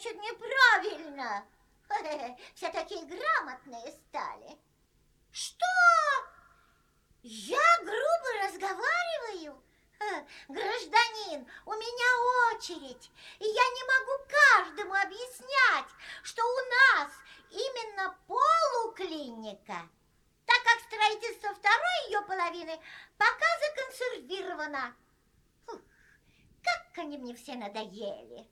значит неправильно? Все такие грамотные стали. Что? Я грубо разговариваю? Гражданин, у меня очередь, и я не могу каждому объяснять, что у нас именно полуклиника, так как строительство второй ее половины пока законсервировано. Фух, как они мне все надоели.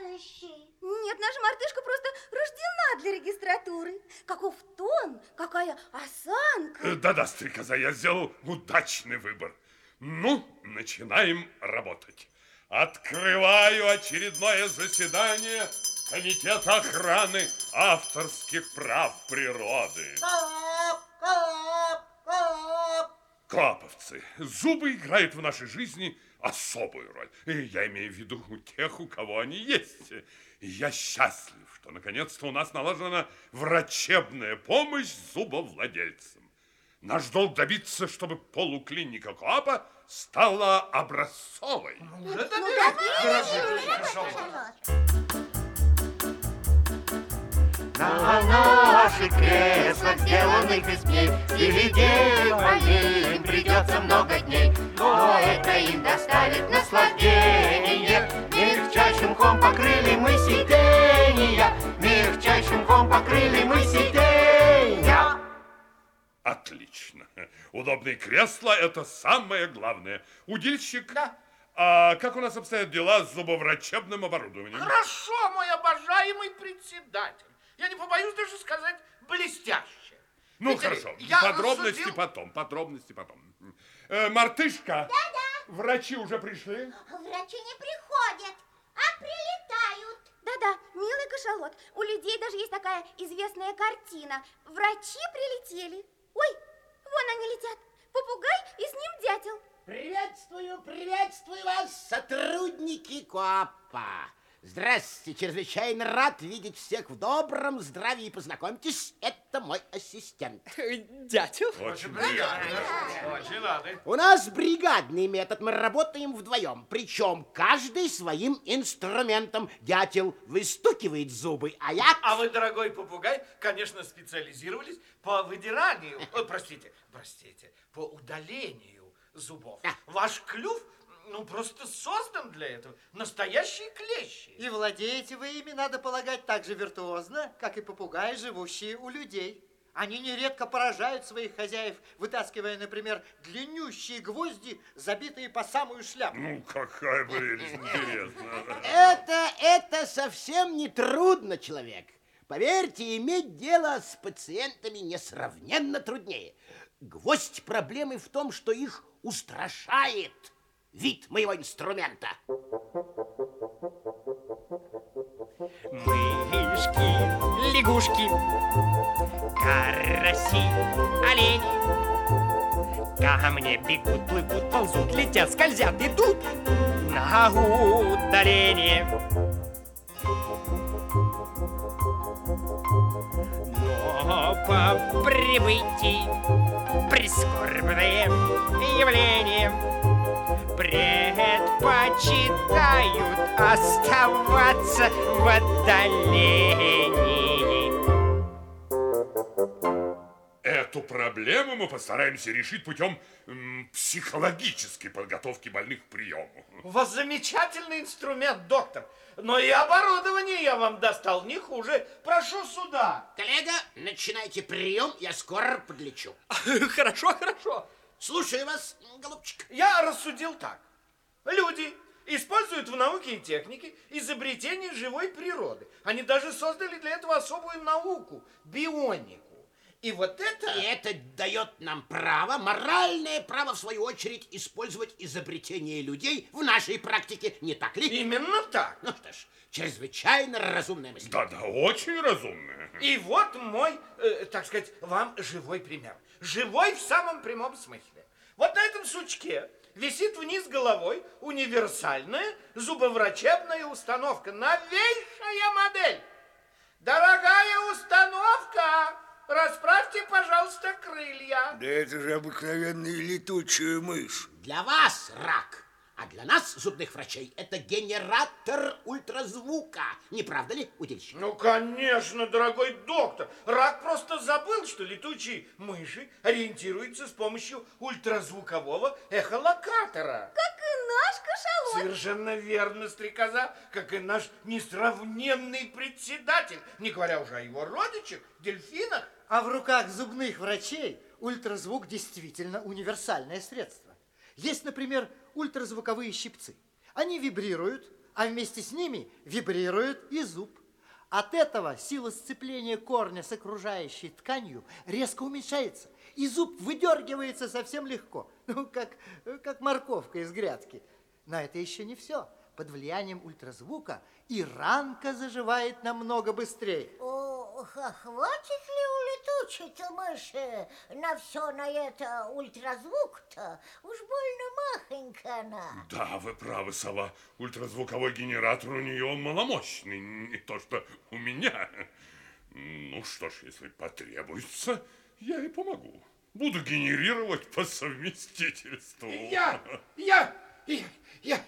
Нет, наша мартышка просто рождена для регистратуры. Каков тон, какая осанка. Э, да-да, стрекоза, я сделал удачный выбор. Ну, начинаем работать. Открываю очередное заседание Комитета охраны авторских прав природы. Коп, коп, коп. Клаповцы, зубы играют в нашей жизни особую роль. И я имею в виду тех, у кого они есть. И я счастлив, что наконец-то у нас налажена врачебная помощь зубовладельцам. Наш долг добиться, чтобы полуклиника КОАПа стала образцовой. Ну, уже Хорошо. На наших креслах, сделанных из пней, Сидеть болеем придется много дней, Но это им доставит наслаждение. Мягчайшим ком покрыли мы сиденья, Мягчайшим ком покрыли мы сиденья. Отлично. Удобные кресла – это самое главное. Удильщик, да. а как у нас обстоят дела с зубоврачебным оборудованием? Хорошо, мой обожаемый председатель. Я не побоюсь даже сказать блестяще. Ну, Видите, хорошо. Я подробности рассудил... потом, подробности потом. Э, мартышка. Да-да. Врачи уже пришли? Врачи не приходят, а прилетают. Да-да, милый кашалот. У людей даже есть такая известная картина. Врачи прилетели. Ой, вон они летят. Попугай и с ним дятел. Приветствую, приветствую вас, сотрудники КОАПа. Здравствуйте, чрезвычайно рад видеть всех в добром здравии. Познакомьтесь, это мой ассистент. Дятел? Очень приятно. Очень рады. У нас бригадный метод, мы работаем вдвоем. Причем каждый своим инструментом. Дятел выстукивает зубы, а я... А вы, дорогой попугай, конечно, специализировались по выдиранию, о, простите, простите, по удалению зубов. Ваш клюв ну, просто создан для этого. Настоящие клещи. И владеете вы ими, надо полагать, так же виртуозно, как и попугаи, живущие у людей. Они нередко поражают своих хозяев, вытаскивая, например, длиннющие гвозди, забитые по самую шляпу. Ну, какая прелесть, интересно. Это, это совсем не трудно, человек. Поверьте, иметь дело с пациентами несравненно труднее. Гвоздь проблемы в том, что их устрашает вид моего инструмента. Мышки, лягушки, караси, олени. Ко мне бегут, плывут, ползут, летят, скользят, идут на удаление. Но по прибытии прискорбное явление предпочитают оставаться в отдалении. Эту проблему мы постараемся решить путем психологической подготовки больных к приему. У вас замечательный инструмент, доктор. Но и оборудование я вам достал не хуже. Прошу сюда. Коллега, начинайте прием, я скоро подлечу. Хорошо, хорошо. Слушаю вас, голубчик. Я рассудил так. Люди используют в науке и технике изобретения живой природы. Они даже создали для этого особую науку – бионику. И вот это... И это дает нам право, моральное право, в свою очередь, использовать изобретения людей в нашей практике, не так ли? Именно так. Ну что ж, чрезвычайно разумная мысль. Да-да, очень разумная. И вот мой, э, так сказать, вам живой пример. Живой в самом прямом смысле. Вот на этом сучке висит вниз головой универсальная зубоврачебная установка. Новейшая модель. Дорогая установка, расправьте, пожалуйста, крылья. Да это же обыкновенная летучая мышь. Для вас, рак, А для нас, зубных врачей, это генератор ультразвука. Не правда ли, удильщик? Ну, конечно, дорогой доктор. Рак просто забыл, что летучие мыши ориентируются с помощью ультразвукового эхолокатора. Как наш кашалот. Совершенно верно, стрекоза, как и наш несравненный председатель, не говоря уже о его родичах, дельфинах. А в руках зубных врачей ультразвук действительно универсальное средство. Есть, например, ультразвуковые щипцы. Они вибрируют, а вместе с ними вибрирует и зуб. От этого сила сцепления корня с окружающей тканью резко уменьшается, и зуб выдергивается совсем легко, ну, как, как морковка из грядки. Но это еще не все. Под влиянием ультразвука и ранка заживает намного быстрее. Ох, а хватит ли у летучей-то мыши на все на это ультразвук-то? Уж больно махонька она. Да, вы правы, сова. Ультразвуковой генератор у нее маломощный, не то что у меня. Ну что ж, если потребуется, я и помогу. Буду генерировать по совместительству. Я, я, я, я,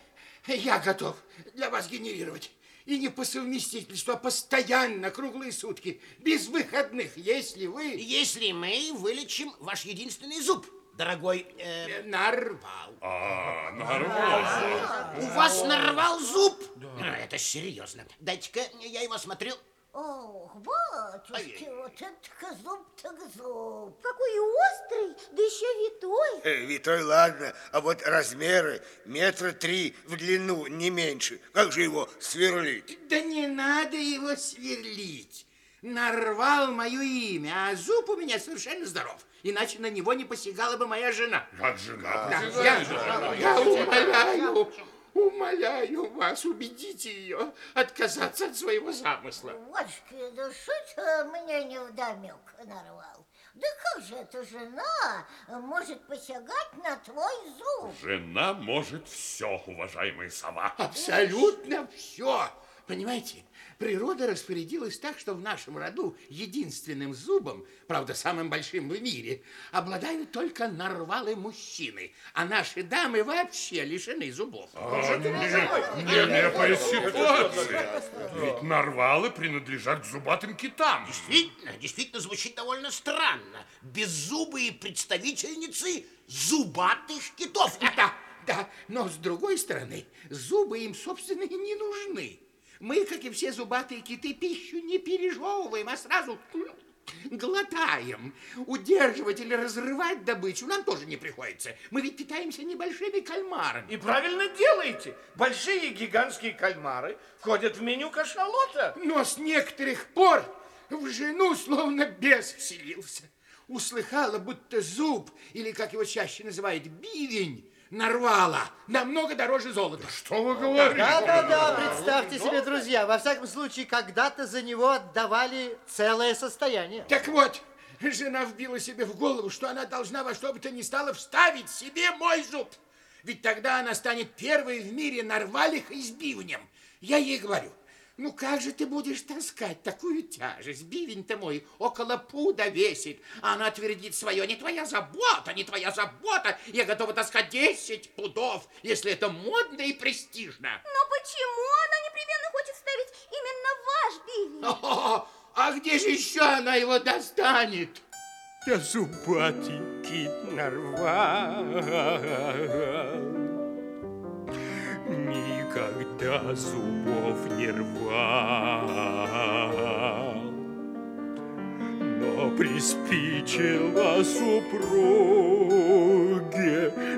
я готов для вас генерировать. И не по совместительству, а постоянно, круглые сутки, без выходных, если вы... Если мы вылечим ваш единственный зуб, дорогой э, нарвал. А, нормально. У вас нарвал зуб? А, Это серьезно. Дайте-ка я его смотрю. Ох, батюшки, вот это зуб так зуб. Какой острый, да еще витой. Э, Витой, ладно, а вот размеры метра три в длину, не меньше. Как же его сверлить? Да не надо его сверлить. Нарвал мое имя, а зуб у меня совершенно здоров. Иначе на него не посягала бы моя жена. Как жена? Да, я, я умоляю, умоляю вас, убедите ее отказаться от своего замысла. Что это мне невдомек нарвал? Да как же эта жена может посягать на твой зуб? Жена может все, уважаемая сова. Абсолютно все. Понимаете, природа распорядилась так, что в нашем роду единственным зубом, правда, самым большим в мире, обладают только нарвалы мужчины, а наши дамы вообще лишены зубов. А, не- Нелепая ситуация. Ведь нарвалы принадлежат к зубатым китам. Действительно, действительно звучит довольно странно. Беззубые представительницы зубатых китов. Да, да, но с другой стороны, зубы им, собственно, и не нужны. Мы, как и все зубатые киты, пищу не пережевываем, а сразу глотаем. Удерживать или разрывать добычу нам тоже не приходится. Мы ведь питаемся небольшими кальмарами. И правильно делаете. Большие гигантские кальмары входят в меню кашалота. Но с некоторых пор в жену словно бес вселился. Услыхала, будто зуб, или, как его чаще называют, бивень, нарвала намного дороже золота. Что вы говорите? Да-да-да, представьте себе, друзья, во всяком случае, когда-то за него отдавали целое состояние. Так вот, жена вбила себе в голову, что она должна во что бы то ни стало вставить себе мой зуб. Ведь тогда она станет первой в мире нарвалихой с бивнем. Я ей говорю, ну как же ты будешь таскать такую тяжесть? Бивень-то мой около пуда весит. А она твердит свое, не твоя забота, не твоя забота. Я готова таскать 10 пудов, если это модно и престижно. Но почему она непременно хочет ставить именно ваш бивень? О, а где же еще она его достанет? Я зубатый кит нарвал. Никогда зубов не рвал. Но приспичило супруге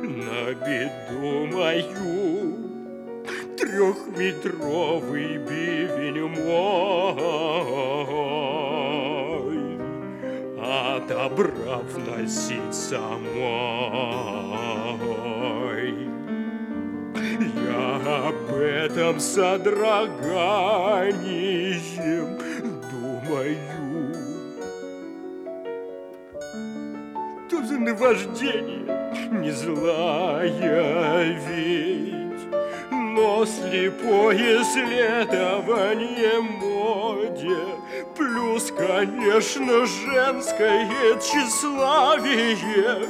на беду мою трехметровый бивень мой, отобрав носить самой. Я об этом содроганием думаю. Что за наваждение, не злая ведь, но слепое следование моде, плюс, конечно, женское тщеславие.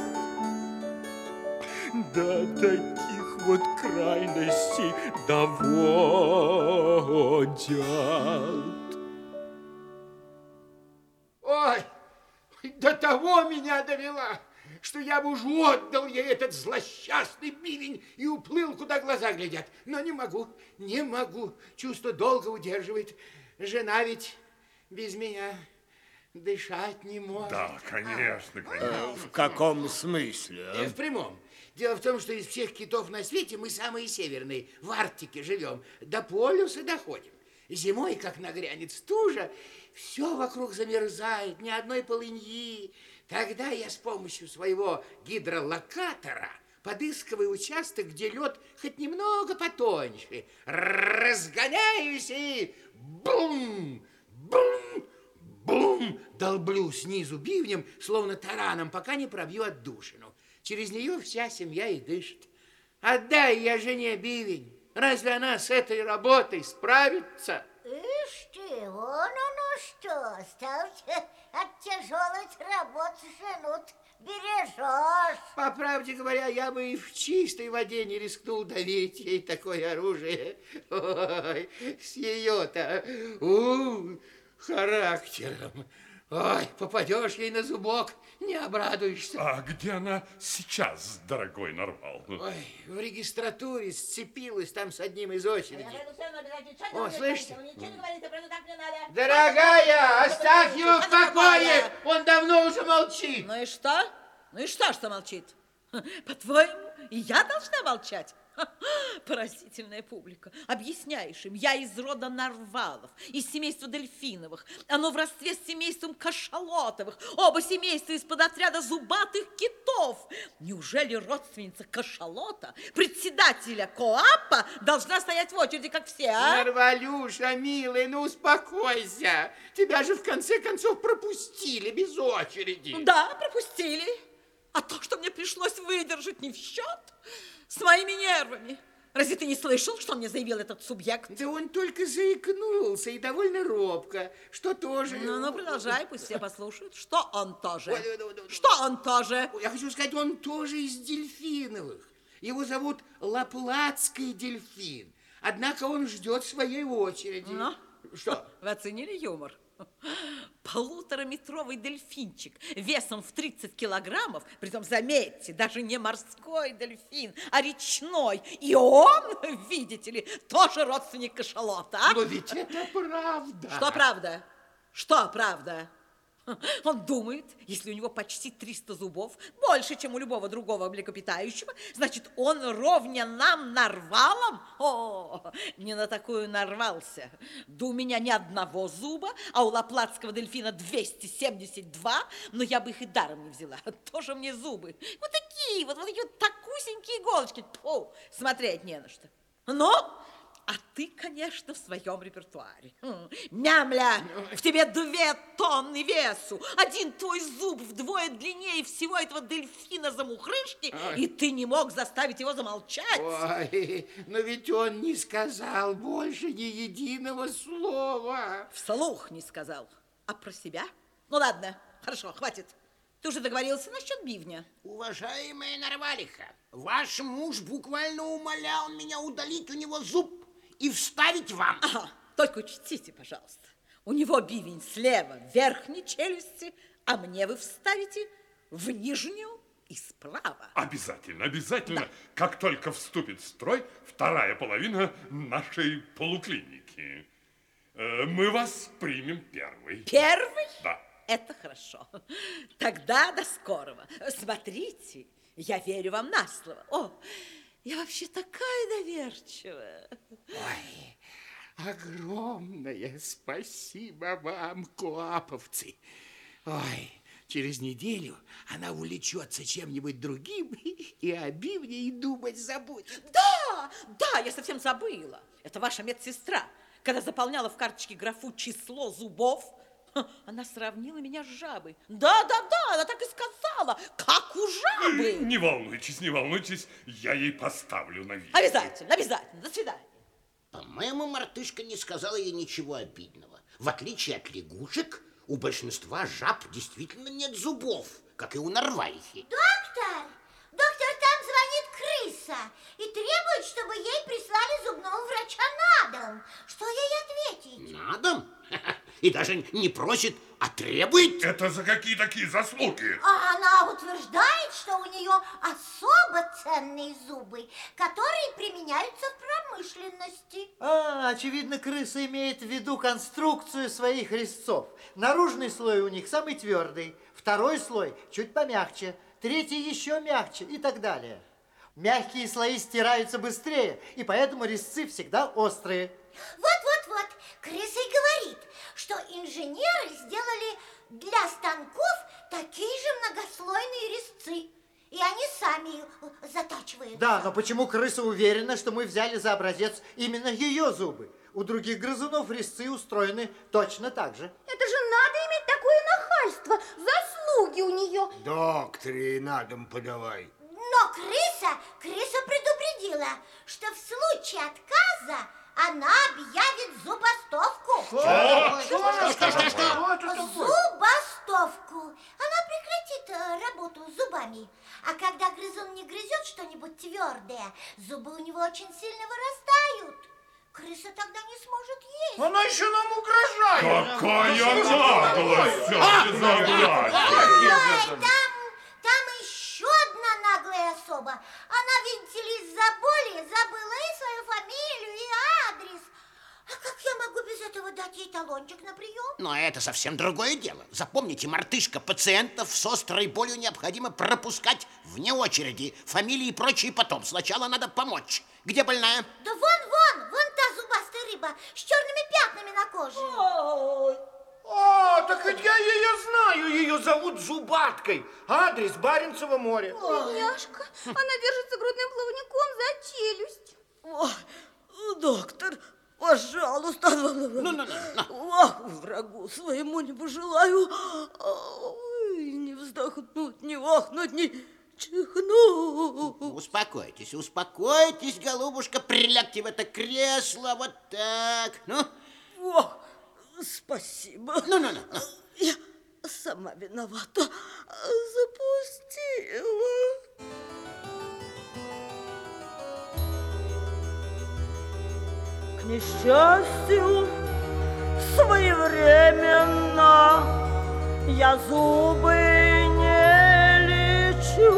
Да таких вот крайности доводят. Ой, до того меня довела, что я бы уж отдал ей этот злосчастный бивень и уплыл, куда глаза глядят. Но не могу, не могу. Чувство долго удерживает. Жена ведь без меня дышать не может. Да, конечно, конечно. В каком смысле? Э, В прямом. Дело в том, что из всех китов на свете мы самые северные, в Арктике живем, до полюса доходим. Зимой, как нагрянет стужа, все вокруг замерзает, ни одной полыньи. Тогда я с помощью своего гидролокатора подыскиваю участок, где лед хоть немного потоньше. Разгоняюсь и бум, бум, бум, долблю снизу бивнем, словно тараном, пока не пробью отдушину. Через нее вся семья и дышит. Отдай я жене бивень. Разве она с этой работой справится? Ишь ты, вон оно что, ставьте от тяжелых работ жену бережешь. По правде говоря, я бы и в чистой воде не рискнул давить ей такое оружие. Ой, с ее-то характером. Ой, попадешь ей на зубок, не обрадуешься. А где она сейчас, дорогой Нарвал? Ой, в регистратуре сцепилась там с одним из очереди. О, слышите? Дорогая, оставь его в покое! Он давно уже молчит. Ну и что? Ну и что, что молчит? По-твоему, и я должна молчать? Ха, Поразительная публика. Объясняешь им, я из рода Нарвалов, из семейства Дельфиновых. Оно в родстве с семейством Кашалотовых. Оба семейства из-под отряда зубатых китов. Неужели родственница Кашалота, председателя Коапа, должна стоять в очереди, как все, а? Нарвалюша, милый, ну успокойся. Тебя же в конце концов пропустили без очереди. Да, пропустили. А то, что мне пришлось выдержать, не в счет с моими нервами. Разве ты не слышал, что мне заявил этот субъект? Да он только заикнулся и довольно робко, что тоже... Ну, ну, продолжай, пусть все послушают. Что он тоже? Ой, ой, ой, ой, Что он тоже? Я хочу сказать, он тоже из дельфиновых. Его зовут Лаплатский дельфин. Однако он ждет своей очереди. Ну? Что? Вы оценили юмор? Полутораметровый дельфинчик весом в 30 килограммов, притом, заметьте, даже не морской дельфин, а речной. И он, видите ли, тоже родственник кашалота. а? Но ведь это правда. Что правда? Что правда? Он думает, если у него почти 300 зубов, больше, чем у любого другого млекопитающего, значит, он ровня нам нарвалом? О, не на такую нарвался. Да у меня ни одного зуба, а у лаплатского дельфина 272, но я бы их и даром не взяла. Тоже мне зубы. Вот такие вот, вот такие вот такусенькие иголочки. Фу, смотреть не на что. Но а ты, конечно, в своем репертуаре. М, Мямля, в тебе две тонны весу, один твой зуб вдвое длиннее всего этого дельфина замухрышки, и ты не мог заставить его замолчать. Ой, но ведь он не сказал больше ни единого слова. Вслух не сказал, а про себя? Ну ладно, хорошо, хватит. Ты уже договорился насчет бивня? Уважаемая Нарвалиха, ваш муж буквально умолял меня удалить у него зуб и вставить вам. Ага, только учтите, пожалуйста, у него бивень слева в верхней челюсти, а мне вы вставите в нижнюю и справа. Обязательно, обязательно, как только вступит в строй вторая половина нашей полуклиники. Э, Мы вас примем первый. Первый? Да. Это хорошо. Тогда до скорого. Смотрите, я верю вам на слово. О, я вообще такая доверчивая. Ой, огромное спасибо вам, коаповцы. Ой, через неделю она увлечется чем-нибудь другим и о бивне и думать забудет. Да, да, я совсем забыла. Это ваша медсестра. Когда заполняла в карточке графу число зубов, она сравнила меня с жабой. Да, да, да, она так и сказала, как у жабы. Не волнуйтесь, не волнуйтесь, я ей поставлю на вид. Обязательно, обязательно. До свидания. По-моему, мартышка не сказала ей ничего обидного. В отличие от лягушек, у большинства жаб действительно нет зубов, как и у нарвалихи. Доктор, доктор, там звонит крыса и требует, чтобы ей прислали зубного врача на дом. Что ей ответить? На дом? И даже не просит, а требует. Это за какие такие заслуги? А она утверждает, что у нее особо ценные зубы, которые применяются в промышленности. А, очевидно, крыса имеет в виду конструкцию своих резцов. Наружный слой у них самый твердый, второй слой чуть помягче, третий еще мягче и так далее. Мягкие слои стираются быстрее, и поэтому резцы всегда острые. Вот-вот-вот, крыса и говорит, что инженеры сделали для станков такие же многослойные резцы. И они сами их затачивают. Да, но почему крыса уверена, что мы взяли за образец именно ее зубы? У других грызунов резцы устроены точно так же. Это же надо иметь такое нахальство. Заслуги у нее. Докторе на дом подавай. Но крыса, крыса предупредила, что в случае отказа она объявит зубостовку. Что? Что, что, что, что? Зубостовку. Она прекратит э, работу зубами. А когда грызун не грызет что-нибудь твердое, зубы у него очень сильно вырастают. Крыса тогда не сможет есть. Она еще нам угрожает. Какая наглость! Ой, там, там еще одна наглая особа. Она, видите ли, из-за боли забыла и свою фамилию, и адрес. А как я могу без этого дать ей талончик на прием? Но это совсем другое дело. Запомните, мартышка, пациентов с острой болью необходимо пропускать вне очереди. Фамилии и прочее потом. Сначала надо помочь. Где больная? Да вон, вон, вон та зубастая рыба с черными пятнами на коже. О, так ведь я ее знаю. Ее зовут Зубаткой. Адрес Баренцево море. Бедняжка, она держится грудным плавником за челюсть. Ой, доктор, пожалуйста. Ну, ну, ну, Ох, врагу своему не пожелаю. Ой, не вздохнуть, не вахнуть, не чихнуть. Успокойтесь, успокойтесь, голубушка. Прилягте в это кресло. Вот так. Ну, Ох, спасибо. ну, ну, ну. ну. Я сама виновата. Запустила. К несчастью, своевременно я зубы не лечу,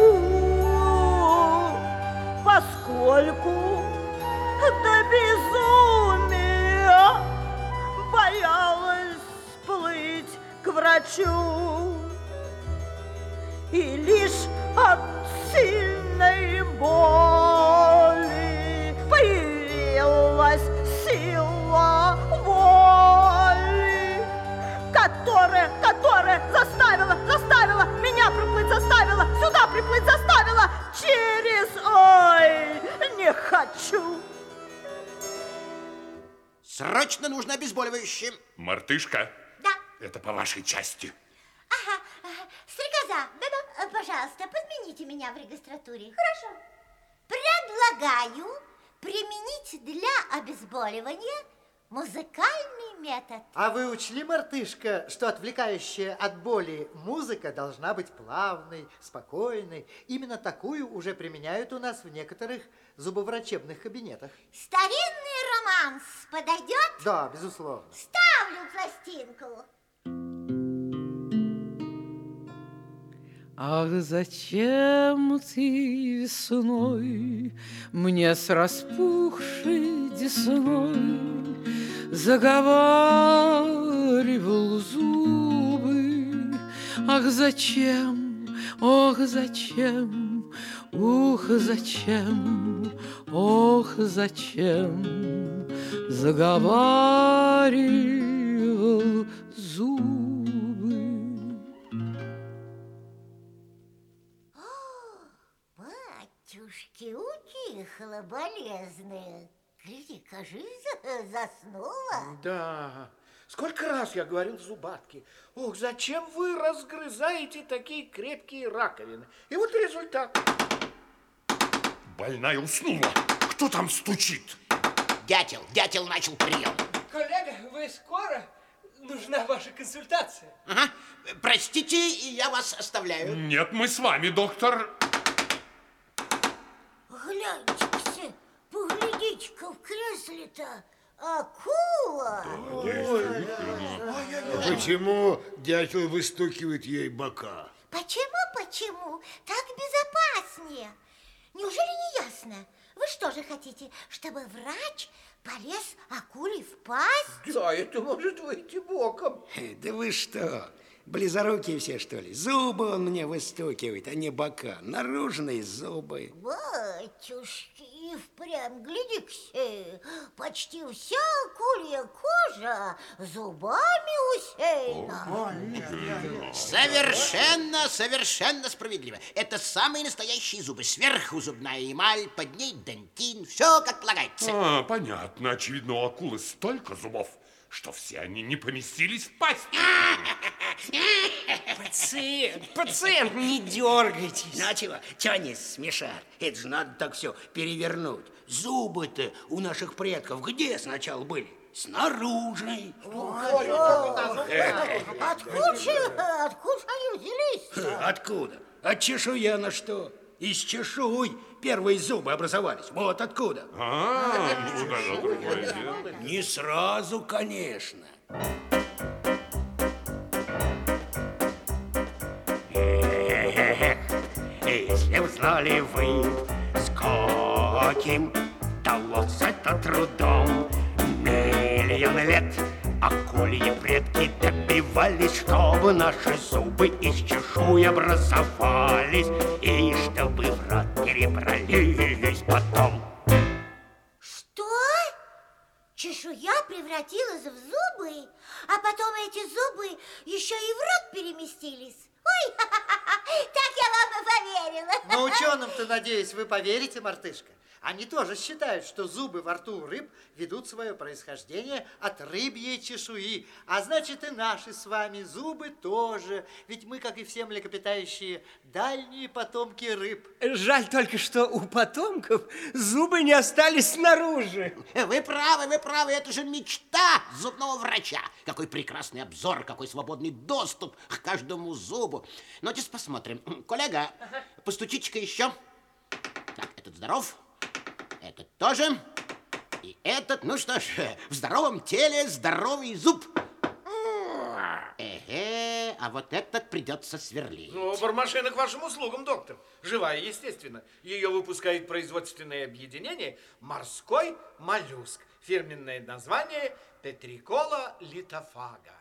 поскольку до безумия боялась плыть к врачу. Приплыть, заставила через, ой, не хочу. Срочно нужно обезболивающее. Мартышка, Да, это по вашей части. ага, ага. Стрекоза, да-да, э, пожалуйста, подмените меня в регистратуре. Хорошо. Предлагаю применить для обезболивания музыкальный метод. А вы учли, мартышка, что отвлекающая от боли музыка должна быть плавной, спокойной? Именно такую уже применяют у нас в некоторых зубоврачебных кабинетах. Старинный романс подойдет? Да, безусловно. Ставлю пластинку. Ах, зачем ты весной Мне с распухшей десной Заговаривал зубы Ах, зачем, ох, зачем Ух, зачем, ох, зачем Заговаривал зубы Батюшки, утихла болезная. Гляди, кажись, заснула. Да. Сколько раз я говорил Зубатке, ох, зачем вы разгрызаете такие крепкие раковины? И вот результат. Больная уснула. Кто там стучит? Дятел, дятел начал прием. Коллега, вы скоро? Нужна ваша консультация. Ага. Простите, и я вас оставляю. Нет, мы с вами, доктор. Глянь, Поглядите-ка в кресле-то. Акула! Почему дятел выстукивает ей бока? Почему, почему? Так безопаснее. Неужели не ясно? Вы что же хотите, чтобы врач полез акуле в пасть? Да, это может выйти боком. Да вы что, близорукие все, что ли? Зубы он мне выстукивает, а не бока. Наружные зубы. Батюшки, и впрямь, гляди-ка, почти вся акулья кожа зубами усеяна. Совершенно, совершенно справедливо. Это самые настоящие зубы. Сверху зубная эмаль, под ней дентин. Все как полагается. А, понятно. Очевидно, у акулы столько зубов, что все они не поместились в пасть. Пациент, пациент, не дергайтесь. Ну, а чего? Они смешат? Это же надо так все перевернуть. Зубы-то у наших предков где сначала были? Снаружи. Откуда же, откуда они взялись? Откуда? От чешуя на что? Из чешуй первые зубы образовались. Вот откуда. А, ну да, другое дело. Не сразу, конечно. Если узнали вы, с каким далось это трудом, миллион лет акульи предки добивались, чтобы наши зубы из чешуи образовались, и чтобы в рот перебрались потом. Что? Чешуя превратилась в зубы, а потом эти зубы еще и в рот переместились. Ой, так и поверила. Но ученым-то, надеюсь, вы поверите, мартышка. Они тоже считают, что зубы во рту рыб ведут свое происхождение от рыбьей чешуи. А значит, и наши с вами зубы тоже. Ведь мы, как и все млекопитающие, дальние потомки рыб. Жаль только, что у потомков зубы не остались снаружи. Вы правы, вы правы, это же мечта зубного врача. Какой прекрасный обзор, какой свободный доступ к каждому зубу. Ну, сейчас посмотрим. Коллега, постучите-ка еще. Так, этот здоров, этот тоже. И этот, ну что ж, в здоровом теле здоровый зуб. Эге, а вот этот придется сверлить. Ну, бормашина к вашим услугам, доктор. Живая, естественно. Ее выпускает производственное объединение «Морской моллюск». Фирменное название Петрикола литофага.